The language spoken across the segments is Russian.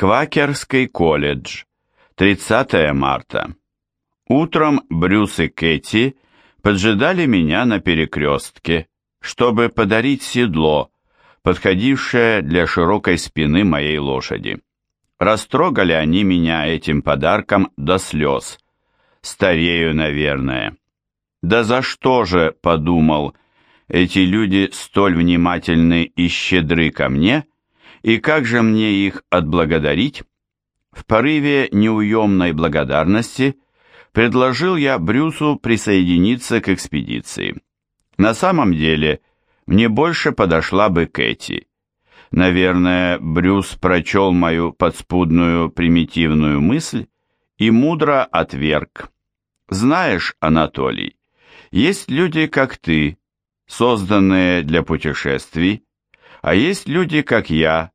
Квакерский колледж. 30 марта. Утром Брюс и Кэти поджидали меня на перекрестке, чтобы подарить седло, подходившее для широкой спины моей лошади. Растрогали они меня этим подарком до слез. Старею, наверное. Да за что же, подумал, эти люди столь внимательны и щедры ко мне, и как же мне их отблагодарить? В порыве неуемной благодарности предложил я Брюсу присоединиться к экспедиции. На самом деле, мне больше подошла бы Кэти. Наверное, Брюс прочел мою подспудную примитивную мысль и мудро отверг. Знаешь, Анатолий, есть люди, как ты, созданные для путешествий, а есть люди, как я,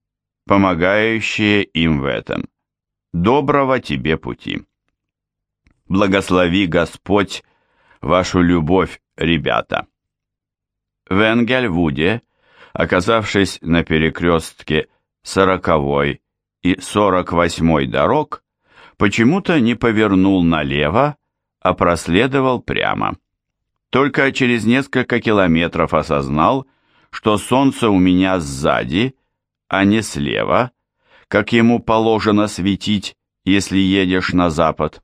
помогающие им в этом. Доброго тебе пути. Благослови Господь вашу любовь, ребята. В Энгельвуде, оказавшись на перекрестке сороковой и сорок восьмой дорог, почему-то не повернул налево, а проследовал прямо. Только через несколько километров осознал, что солнце у меня сзади, а не слева, как ему положено светить, если едешь на запад.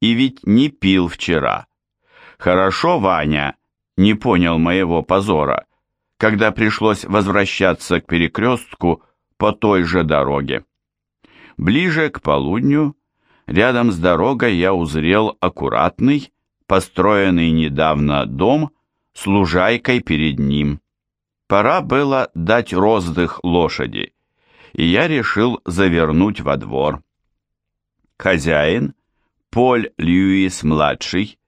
И ведь не пил вчера. Хорошо, Ваня, не понял моего позора, когда пришлось возвращаться к перекрестку по той же дороге. Ближе к полудню, рядом с дорогой я узрел аккуратный, построенный недавно дом с лужайкой перед ним. Пора было дать роздых лошади, и я решил завернуть во двор. Хозяин, Поль Льюис-младший,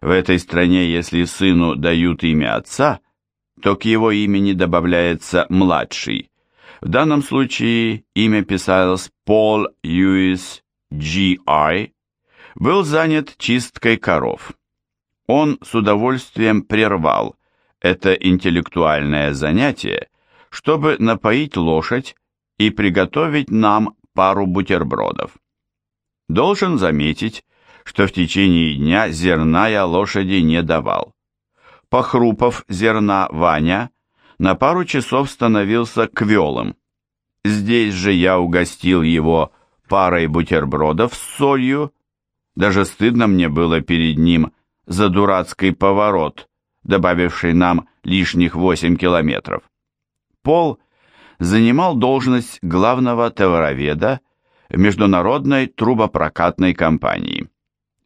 в этой стране, если сыну дают имя отца, то к его имени добавляется «младший». В данном случае имя писалось Пол Льюис G.I., был занят чисткой коров. Он с удовольствием прервал это интеллектуальное занятие, чтобы напоить лошадь и приготовить нам пару бутербродов. Должен заметить, что в течение дня зерна я лошади не давал. Похрупав зерна Ваня, на пару часов становился квелым. Здесь же я угостил его парой бутербродов с солью, даже стыдно мне было перед ним за дурацкий поворот, добавивший нам лишних 8 километров. Пол занимал должность главного товароведа международной трубопрокатной компании.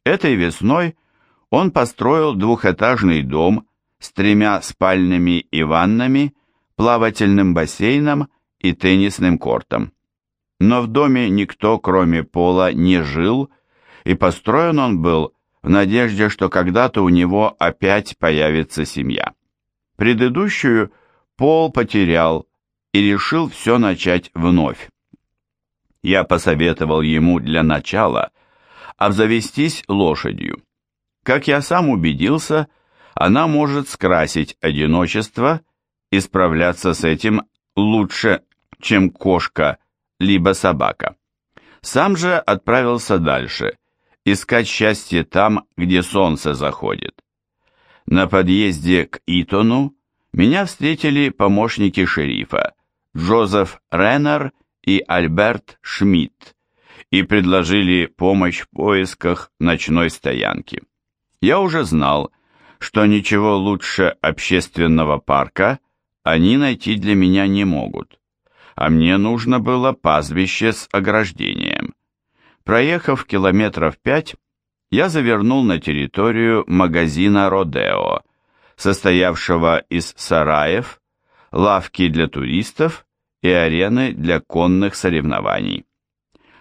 Этой весной он построил двухэтажный дом с тремя спальнями и ваннами, плавательным бассейном и теннисным кортом. Но в доме никто, кроме Пола, не жил, и построен он был надежде, что когда-то у него опять появится семья. Предыдущую Пол потерял и решил все начать вновь. Я посоветовал ему для начала обзавестись лошадью. Как я сам убедился, она может скрасить одиночество и справляться с этим лучше, чем кошка либо собака. Сам же отправился дальше – искать счастье там, где солнце заходит. На подъезде к Итону меня встретили помощники шерифа Джозеф Реннер и Альберт Шмидт и предложили помощь в поисках ночной стоянки. Я уже знал, что ничего лучше общественного парка они найти для меня не могут, а мне нужно было пастбище с ограждением. Проехав километров пять, я завернул на территорию магазина «Родео», состоявшего из сараев, лавки для туристов и арены для конных соревнований.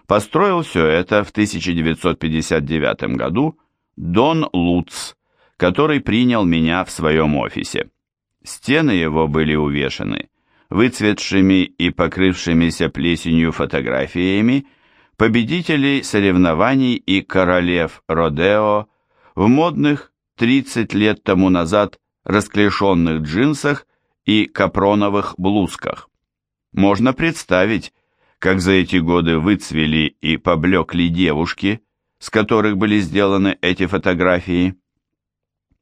Построил все это в 1959 году Дон Луц, который принял меня в своем офисе. Стены его были увешаны выцветшими и покрывшимися плесенью фотографиями победителей соревнований и королев Родео в модных 30 лет тому назад расклешенных джинсах и капроновых блузках. Можно представить, как за эти годы выцвели и поблекли девушки, с которых были сделаны эти фотографии.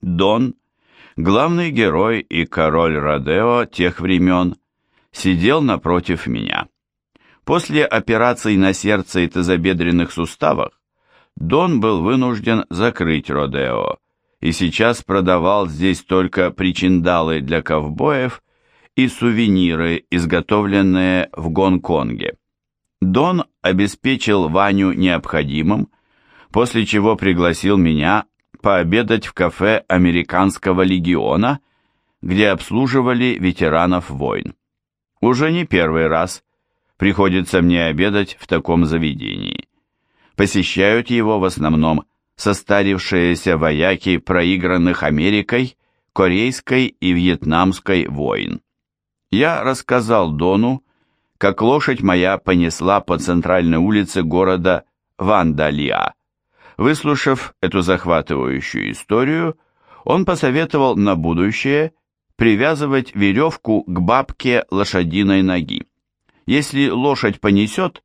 Дон, главный герой и король Родео тех времен, сидел напротив меня. После операций на сердце и тазобедренных суставах Дон был вынужден закрыть Родео и сейчас продавал здесь только причиндалы для ковбоев и сувениры, изготовленные в Гонконге. Дон обеспечил Ваню необходимым, после чего пригласил меня пообедать в кафе Американского легиона, где обслуживали ветеранов войн. Уже не первый раз приходится мне обедать в таком заведении. Посещают его в основном состарившиеся вояки проигранных Америкой, Корейской и Вьетнамской войн. Я рассказал Дону, как лошадь моя понесла по центральной улице города Вандалиа. Выслушав эту захватывающую историю, он посоветовал на будущее привязывать веревку к бабке лошадиной ноги. Если лошадь понесет,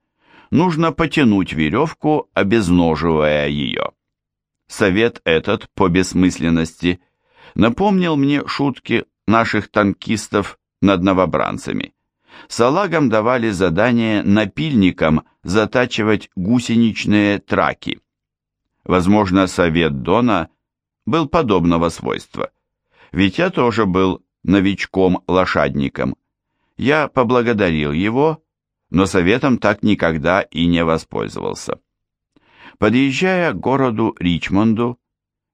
нужно потянуть веревку, обезноживая ее. Совет этот по бессмысленности напомнил мне шутки наших танкистов над новобранцами. Салагам давали задание напильникам затачивать гусеничные траки. Возможно, совет Дона был подобного свойства. Ведь я тоже был новичком-лошадником. Я поблагодарил его, но советом так никогда и не воспользовался. Подъезжая к городу Ричмонду,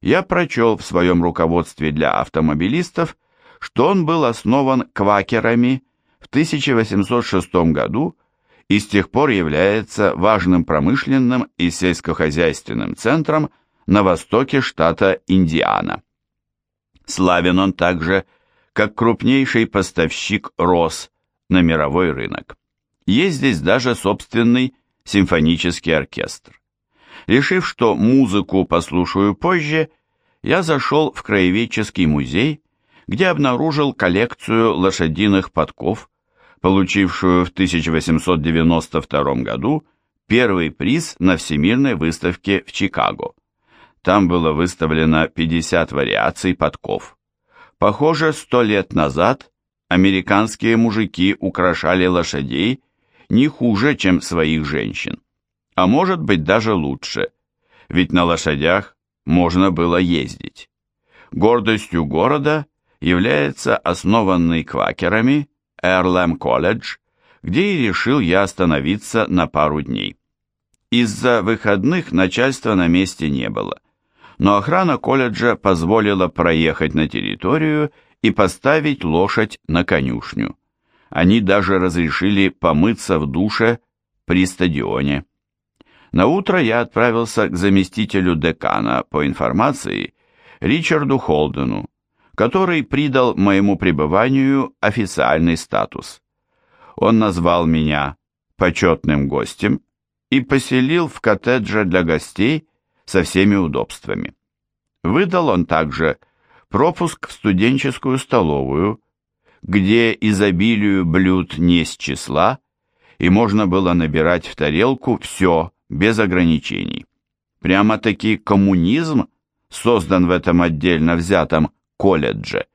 я прочел в своем руководстве для автомобилистов, что он был основан квакерами в 1806 году и с тех пор является важным промышленным и сельскохозяйственным центром на востоке штата Индиана. Славен он также как крупнейший поставщик роз на мировой рынок. Есть здесь даже собственный симфонический оркестр. Решив, что музыку послушаю позже, я зашел в краеведческий музей, где обнаружил коллекцию лошадиных подков, получившую в 1892 году первый приз на Всемирной выставке в Чикаго. Там было выставлено 50 вариаций подков. Похоже, сто лет назад американские мужики украшали лошадей не хуже, чем своих женщин а может быть даже лучше, ведь на лошадях можно было ездить. Гордостью города является основанный квакерами Эрлэм колледж, где и решил я остановиться на пару дней. Из-за выходных начальства на месте не было, но охрана колледжа позволила проехать на территорию и поставить лошадь на конюшню. Они даже разрешили помыться в душе при стадионе. На утро я отправился к заместителю декана по информации Ричарду Холдену, который придал моему пребыванию официальный статус. Он назвал меня почетным гостем и поселил в коттедже для гостей со всеми удобствами. Выдал он также пропуск в студенческую столовую, где изобилию блюд не с числа, и можно было набирать в тарелку все, без ограничений. Прямо-таки коммунизм создан в этом отдельно взятом колледже.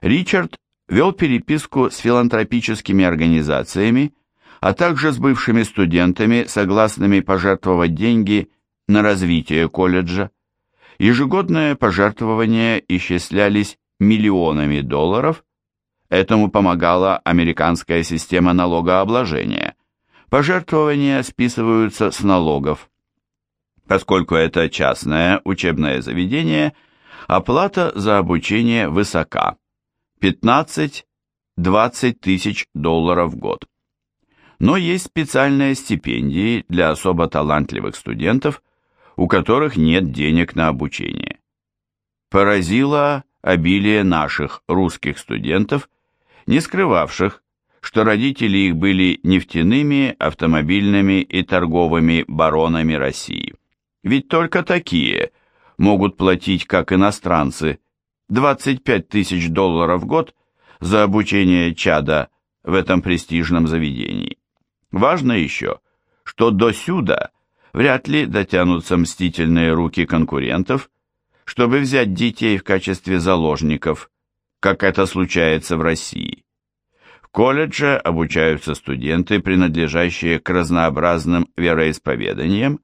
Ричард вел переписку с филантропическими организациями, а также с бывшими студентами, согласными пожертвовать деньги на развитие колледжа. Ежегодные пожертвования исчислялись миллионами долларов. Этому помогала американская система налогообложения. Пожертвования списываются с налогов. Поскольку это частное учебное заведение, оплата за обучение высока – 15-20 тысяч долларов в год. Но есть специальные стипендии для особо талантливых студентов, у которых нет денег на обучение. Поразило обилие наших русских студентов, не скрывавших, что родители их были нефтяными, автомобильными и торговыми баронами России. Ведь только такие могут платить, как иностранцы, 25 тысяч долларов в год за обучение чада в этом престижном заведении. Важно еще, что до сюда вряд ли дотянутся мстительные руки конкурентов, чтобы взять детей в качестве заложников, как это случается в России. В колледже обучаются студенты, принадлежащие к разнообразным вероисповеданиям,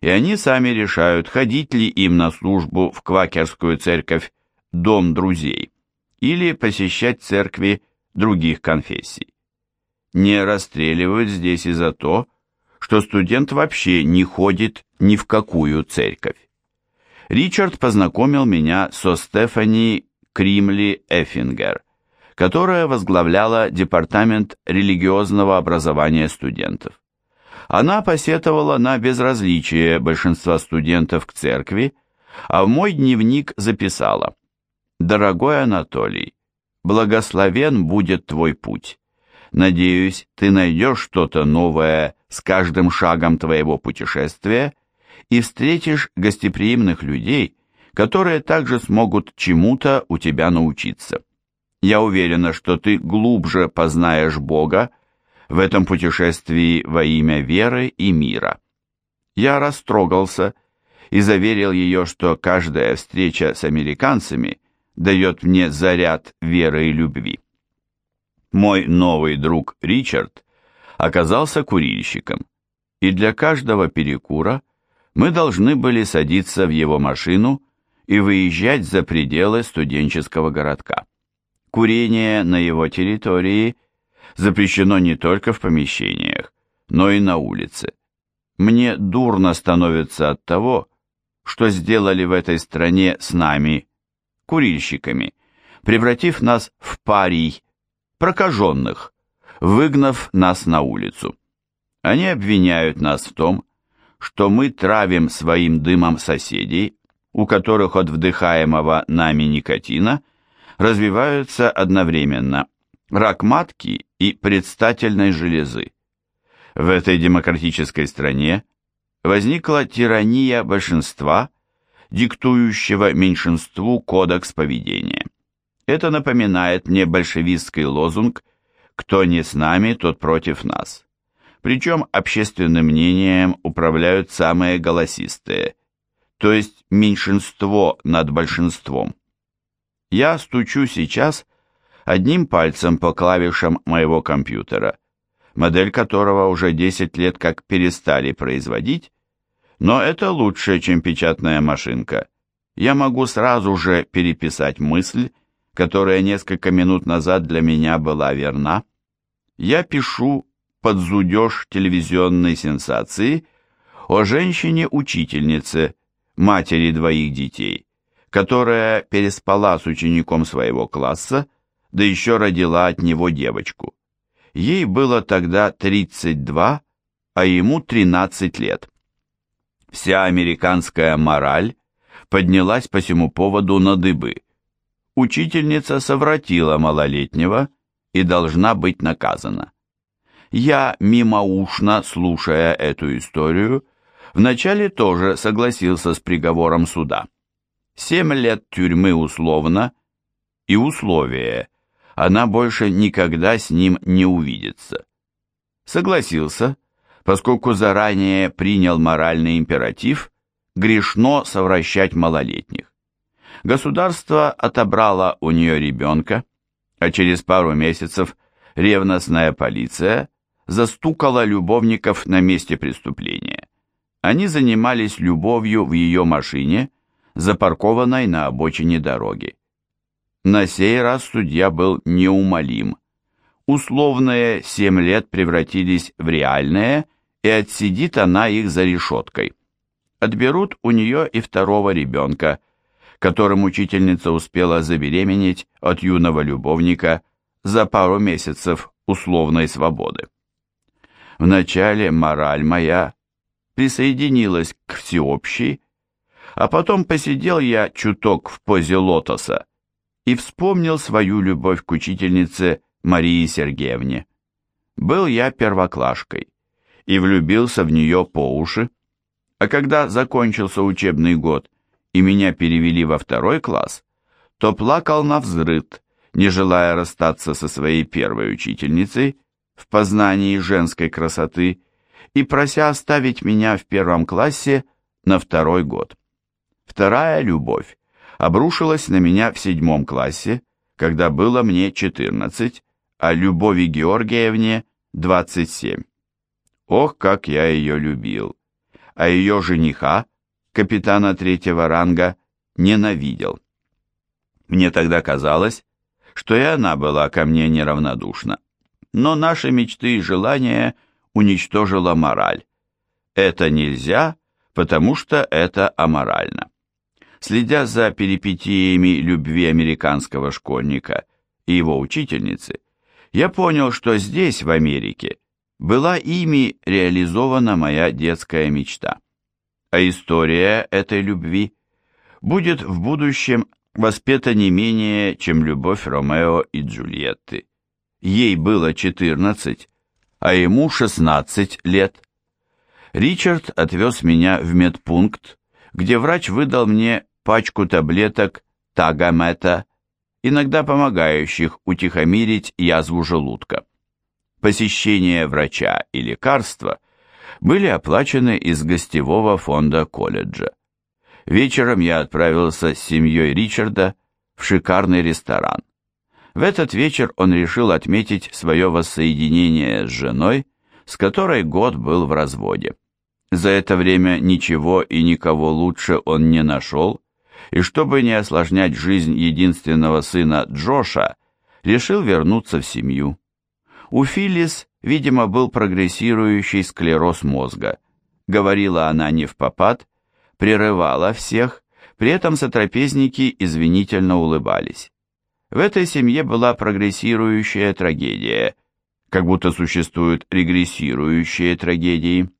и они сами решают, ходить ли им на службу в квакерскую церковь «Дом друзей» или посещать церкви других конфессий. Не расстреливают здесь и за то, что студент вообще не ходит ни в какую церковь. Ричард познакомил меня со Стефани Кримли Эффингер, которая возглавляла Департамент религиозного образования студентов. Она посетовала на безразличие большинства студентов к церкви, а в мой дневник записала «Дорогой Анатолий, благословен будет твой путь. Надеюсь, ты найдешь что-то новое с каждым шагом твоего путешествия и встретишь гостеприимных людей, которые также смогут чему-то у тебя научиться. Я уверена, что ты глубже познаешь Бога в этом путешествии во имя веры и мира. Я растрогался и заверил ее, что каждая встреча с американцами дает мне заряд веры и любви. Мой новый друг Ричард оказался курильщиком, и для каждого перекура мы должны были садиться в его машину и выезжать за пределы студенческого городка. Курение на его территории – запрещено не только в помещениях, но и на улице. Мне дурно становится от того, что сделали в этой стране с нами, курильщиками, превратив нас в парий, прокаженных, выгнав нас на улицу. Они обвиняют нас в том, что мы травим своим дымом соседей, у которых от вдыхаемого нами никотина развиваются одновременно рак матки и предстательной железы. В этой демократической стране возникла тирания большинства, диктующего меньшинству кодекс поведения. Это напоминает мне большевистский лозунг «Кто не с нами, тот против нас». Причем общественным мнением управляют самые голосистые, то есть меньшинство над большинством. Я стучу сейчас одним пальцем по клавишам моего компьютера, модель которого уже 10 лет как перестали производить, но это лучше, чем печатная машинка. Я могу сразу же переписать мысль, которая несколько минут назад для меня была верна. Я пишу под зудеж телевизионной сенсации о женщине-учительнице, матери двоих детей, которая переспала с учеником своего класса, да еще родила от него девочку. Ей было тогда 32, а ему 13 лет. Вся американская мораль поднялась по всему поводу на дыбы. Учительница совратила малолетнего и должна быть наказана. Я, мимоушно слушая эту историю, вначале тоже согласился с приговором суда. Семь лет тюрьмы условно и условие – она больше никогда с ним не увидится. Согласился, поскольку заранее принял моральный императив, грешно совращать малолетних. Государство отобрало у нее ребенка, а через пару месяцев ревностная полиция застукала любовников на месте преступления. Они занимались любовью в ее машине, запаркованной на обочине дороги. На сей раз судья был неумолим. Условные семь лет превратились в реальные, и отсидит она их за решеткой. Отберут у нее и второго ребенка, которым учительница успела забеременеть от юного любовника за пару месяцев условной свободы. Вначале мораль моя присоединилась к всеобщей, а потом посидел я чуток в позе лотоса, и вспомнил свою любовь к учительнице Марии Сергеевне. Был я первоклашкой и влюбился в нее по уши, а когда закончился учебный год и меня перевели во второй класс, то плакал на взрыд, не желая расстаться со своей первой учительницей, в познании женской красоты и прося оставить меня в первом классе на второй год. Вторая любовь обрушилась на меня в седьмом классе, когда было мне 14, а Любови Георгиевне 27. Ох, как я ее любил! А ее жениха, капитана третьего ранга, ненавидел. Мне тогда казалось, что и она была ко мне неравнодушна. Но наши мечты и желания уничтожила мораль. Это нельзя, потому что это аморально. Следя за перипетиями любви американского школьника и его учительницы, я понял, что здесь, в Америке, была ими реализована моя детская мечта. А история этой любви будет в будущем воспета не менее, чем любовь Ромео и Джульетты. Ей было 14, а ему 16 лет. Ричард отвез меня в медпункт, где врач выдал мне пачку таблеток Тагамета, иногда помогающих утихомирить язву желудка. Посещение врача и лекарства были оплачены из гостевого фонда колледжа. Вечером я отправился с семьей Ричарда в шикарный ресторан. В этот вечер он решил отметить свое воссоединение с женой, с которой год был в разводе. За это время ничего и никого лучше он не нашел, и чтобы не осложнять жизнь единственного сына Джоша, решил вернуться в семью. У Филлис, видимо, был прогрессирующий склероз мозга. Говорила она не в попад, прерывала всех, при этом сотрапезники извинительно улыбались. В этой семье была прогрессирующая трагедия, как будто существуют регрессирующие трагедии.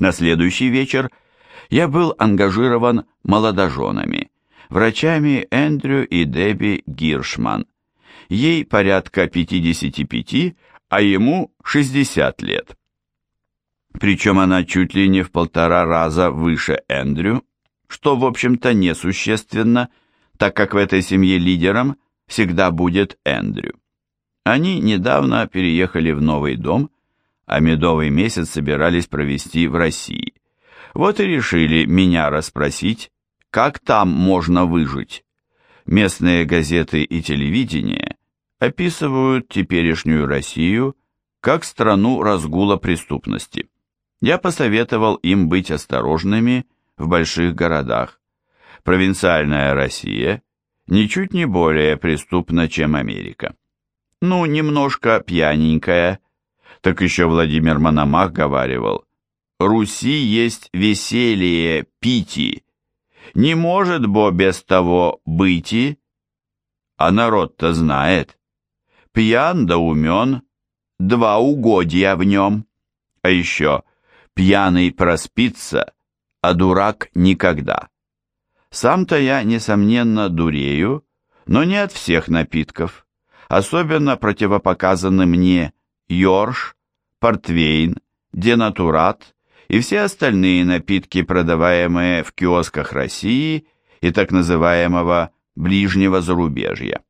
На следующий вечер я был ангажирован молодоженами, врачами Эндрю и Дебби Гиршман. Ей порядка 55, а ему 60 лет. Причем она чуть ли не в полтора раза выше Эндрю, что, в общем-то, несущественно, так как в этой семье лидером всегда будет Эндрю. Они недавно переехали в новый дом, а медовый месяц собирались провести в России. Вот и решили меня расспросить, как там можно выжить. Местные газеты и телевидение описывают теперешнюю Россию как страну разгула преступности. Я посоветовал им быть осторожными в больших городах. Провинциальная Россия ничуть не более преступна, чем Америка. Ну, немножко пьяненькая. Так еще Владимир Мономах говаривал, Руси есть веселье пити. Не может бо без того быти, а народ-то знает. Пьян да умен, два угодья в нем. А еще пьяный проспится, а дурак никогда. Сам-то я, несомненно, дурею, но не от всех напитков. Особенно противопоказаны мне йорш, портвейн, денатурат и все остальные напитки, продаваемые в киосках России и так называемого ближнего зарубежья.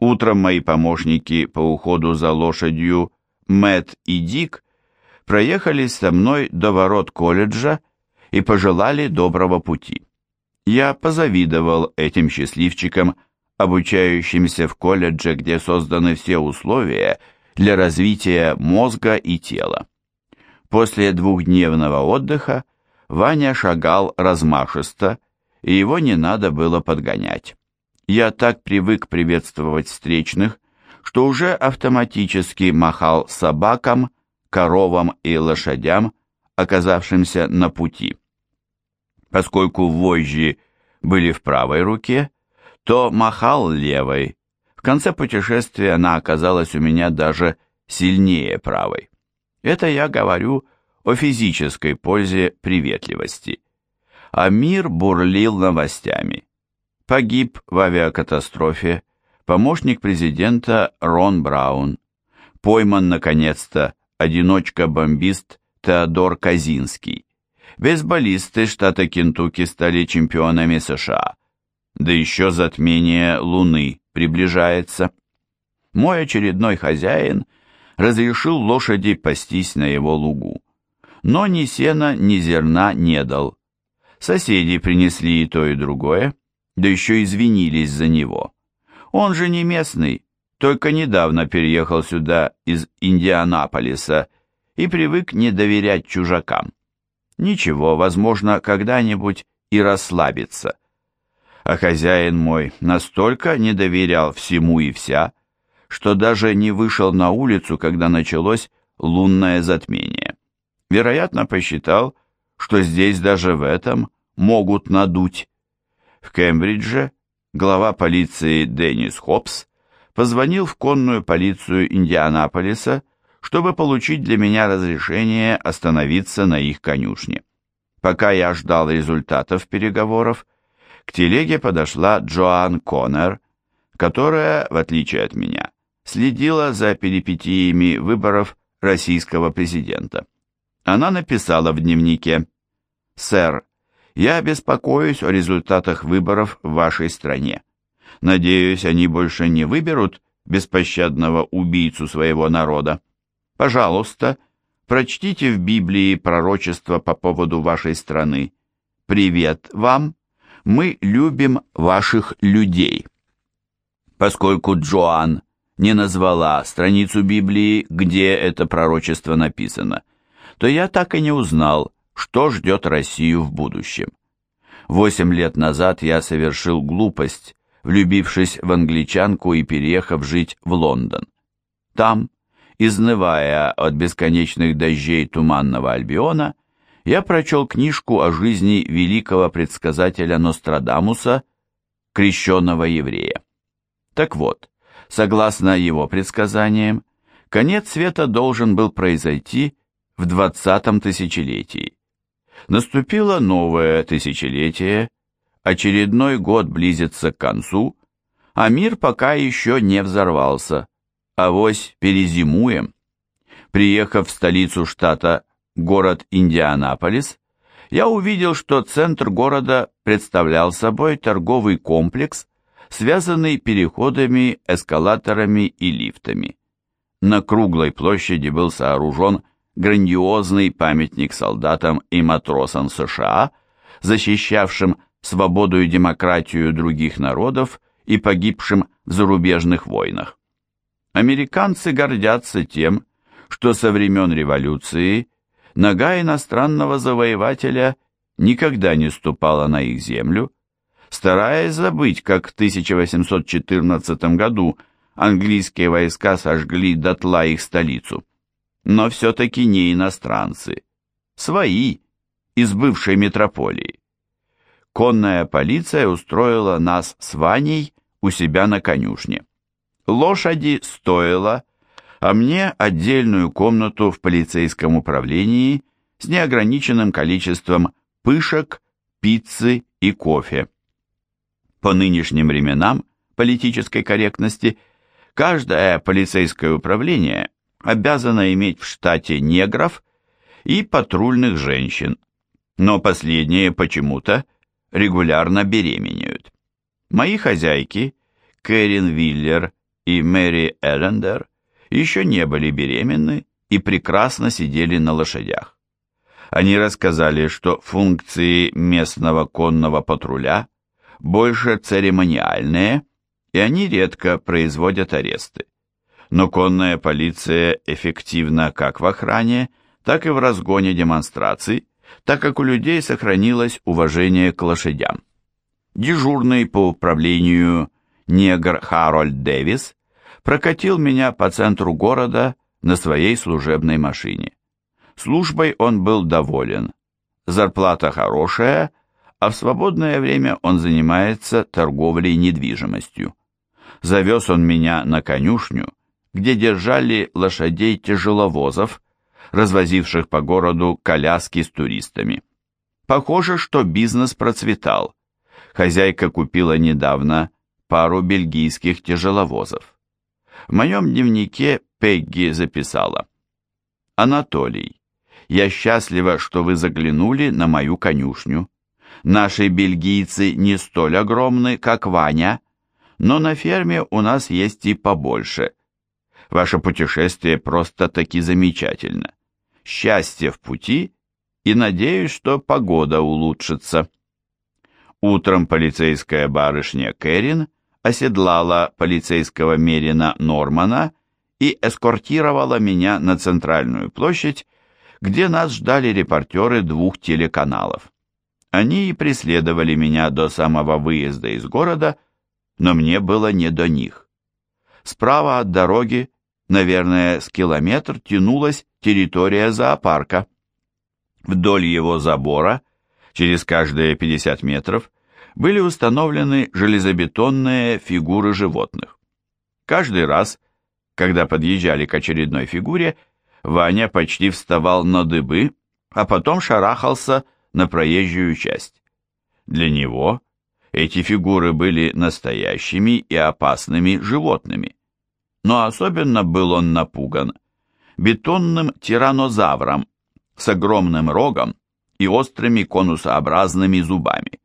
Утром мои помощники по уходу за лошадью Мэт и Дик проехались со мной до ворот колледжа и пожелали доброго пути. Я позавидовал этим счастливчикам, обучающимся в колледже, где созданы все условия для развития мозга и тела. После двухдневного отдыха Ваня шагал размашисто, и его не надо было подгонять. Я так привык приветствовать встречных, что уже автоматически махал собакам, коровам и лошадям, оказавшимся на пути. Поскольку вожжи были в правой руке, то махал левой. В конце путешествия она оказалась у меня даже сильнее правой. Это я говорю о физической пользе приветливости. А мир бурлил новостями. Погиб в авиакатастрофе помощник президента Рон Браун. Пойман, наконец-то, одиночка-бомбист Теодор Казинский. Бейсболисты штата Кентукки стали чемпионами США. Да еще затмение Луны приближается. Мой очередной хозяин – разрешил лошади пастись на его лугу. Но ни сена, ни зерна не дал. Соседи принесли и то, и другое, да еще извинились за него. Он же не местный, только недавно переехал сюда из Индианаполиса и привык не доверять чужакам. Ничего, возможно, когда-нибудь и расслабиться. А хозяин мой настолько не доверял всему и вся, что даже не вышел на улицу, когда началось лунное затмение. Вероятно, посчитал, что здесь даже в этом могут надуть. В Кембридже глава полиции Деннис Хопс позвонил в конную полицию Индианаполиса, чтобы получить для меня разрешение остановиться на их конюшне. Пока я ждал результатов переговоров, к телеге подошла Джоан Коннор, которая, в отличие от меня, следила за перипетиями выборов российского президента. Она написала в дневнике «Сэр, я беспокоюсь о результатах выборов в вашей стране. Надеюсь, они больше не выберут беспощадного убийцу своего народа. Пожалуйста, прочтите в Библии пророчество по поводу вашей страны. Привет вам! Мы любим ваших людей. Поскольку Джоан не назвала страницу Библии, где это пророчество написано, то я так и не узнал, что ждет Россию в будущем. Восемь лет назад я совершил глупость, влюбившись в англичанку и переехав жить в Лондон. Там, изнывая от бесконечных дождей туманного Альбиона, я прочел книжку о жизни великого предсказателя Нострадамуса, крещенного еврея. Так вот, согласно его предсказаниям, конец света должен был произойти в двадцатом тысячелетии. Наступило новое тысячелетие, очередной год близится к концу, а мир пока еще не взорвался, авось перезимуем. Приехав в столицу штата, город Индианаполис, я увидел, что центр города представлял собой торговый комплекс, связанный переходами, эскалаторами и лифтами. На круглой площади был сооружен грандиозный памятник солдатам и матросам США, защищавшим свободу и демократию других народов и погибшим в зарубежных войнах. Американцы гордятся тем, что со времен революции нога иностранного завоевателя никогда не ступала на их землю, стараясь забыть, как в 1814 году английские войска сожгли дотла их столицу но все-таки не иностранцы, свои, из бывшей метрополии. Конная полиция устроила нас с Ваней у себя на конюшне. Лошади стоило, а мне отдельную комнату в полицейском управлении с неограниченным количеством пышек, пиццы и кофе. По нынешним временам политической корректности каждое полицейское управление обязана иметь в штате негров и патрульных женщин, но последние почему-то регулярно беременеют. Мои хозяйки, Кэрин Виллер и Мэри Эллендер, еще не были беременны и прекрасно сидели на лошадях. Они рассказали, что функции местного конного патруля больше церемониальные, и они редко производят аресты но конная полиция эффективна как в охране, так и в разгоне демонстраций, так как у людей сохранилось уважение к лошадям. Дежурный по управлению негр Харольд Дэвис прокатил меня по центру города на своей служебной машине. Службой он был доволен. Зарплата хорошая, а в свободное время он занимается торговлей недвижимостью. Завез он меня на конюшню, где держали лошадей-тяжеловозов, развозивших по городу коляски с туристами. Похоже, что бизнес процветал. Хозяйка купила недавно пару бельгийских тяжеловозов. В моем дневнике Пегги записала. «Анатолий, я счастлива, что вы заглянули на мою конюшню. Наши бельгийцы не столь огромны, как Ваня, но на ферме у нас есть и побольше. Ваше путешествие просто-таки замечательно. Счастье в пути и надеюсь, что погода улучшится. Утром полицейская барышня Кэрин оседлала полицейского Мерина Нормана и эскортировала меня на центральную площадь, где нас ждали репортеры двух телеканалов. Они и преследовали меня до самого выезда из города, но мне было не до них. Справа от дороги, наверное, с километр тянулась территория зоопарка. Вдоль его забора, через каждые 50 метров, были установлены железобетонные фигуры животных. Каждый раз, когда подъезжали к очередной фигуре, Ваня почти вставал на дыбы, а потом шарахался на проезжую часть. Для него эти фигуры были настоящими и опасными животными. Но особенно был он напуган бетонным тираннозавром с огромным рогом и острыми конусообразными зубами.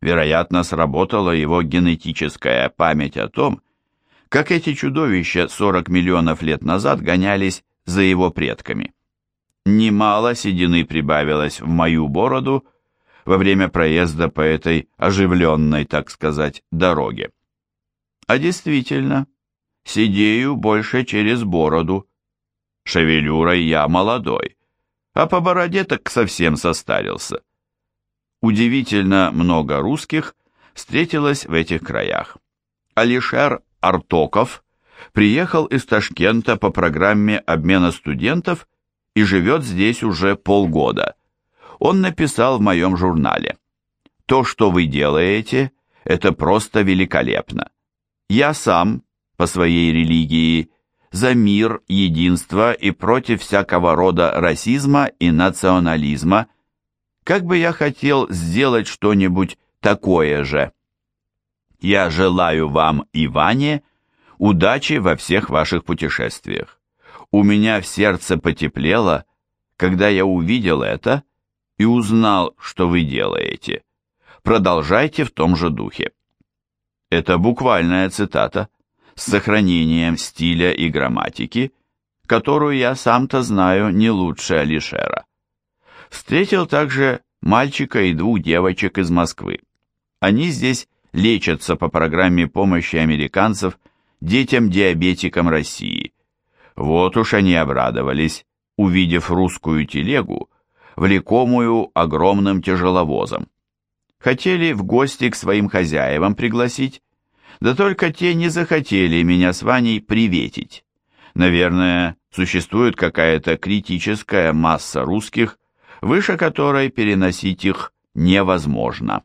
Вероятно, сработала его генетическая память о том, как эти чудовища 40 миллионов лет назад гонялись за его предками. Немало седины прибавилось в мою бороду во время проезда по этой оживленной, так сказать, дороге. А действительно, сидею больше через бороду. Шевелюрой я молодой, а по бороде так совсем состарился. Удивительно много русских встретилось в этих краях. Алишер Артоков приехал из Ташкента по программе обмена студентов и живет здесь уже полгода. Он написал в моем журнале. «То, что вы делаете, это просто великолепно. Я сам, по своей религии, за мир, единство и против всякого рода расизма и национализма. Как бы я хотел сделать что-нибудь такое же. Я желаю вам и Ване удачи во всех ваших путешествиях. У меня в сердце потеплело, когда я увидел это и узнал, что вы делаете. Продолжайте в том же духе. Это буквальная цитата с сохранением стиля и грамматики, которую я сам-то знаю не лучше Алишера. Встретил также мальчика и двух девочек из Москвы. Они здесь лечатся по программе помощи американцев детям-диабетикам России. Вот уж они обрадовались, увидев русскую телегу, влекомую огромным тяжеловозом. Хотели в гости к своим хозяевам пригласить, да только те не захотели меня с Ваней приветить. Наверное, существует какая-то критическая масса русских, выше которой переносить их невозможно.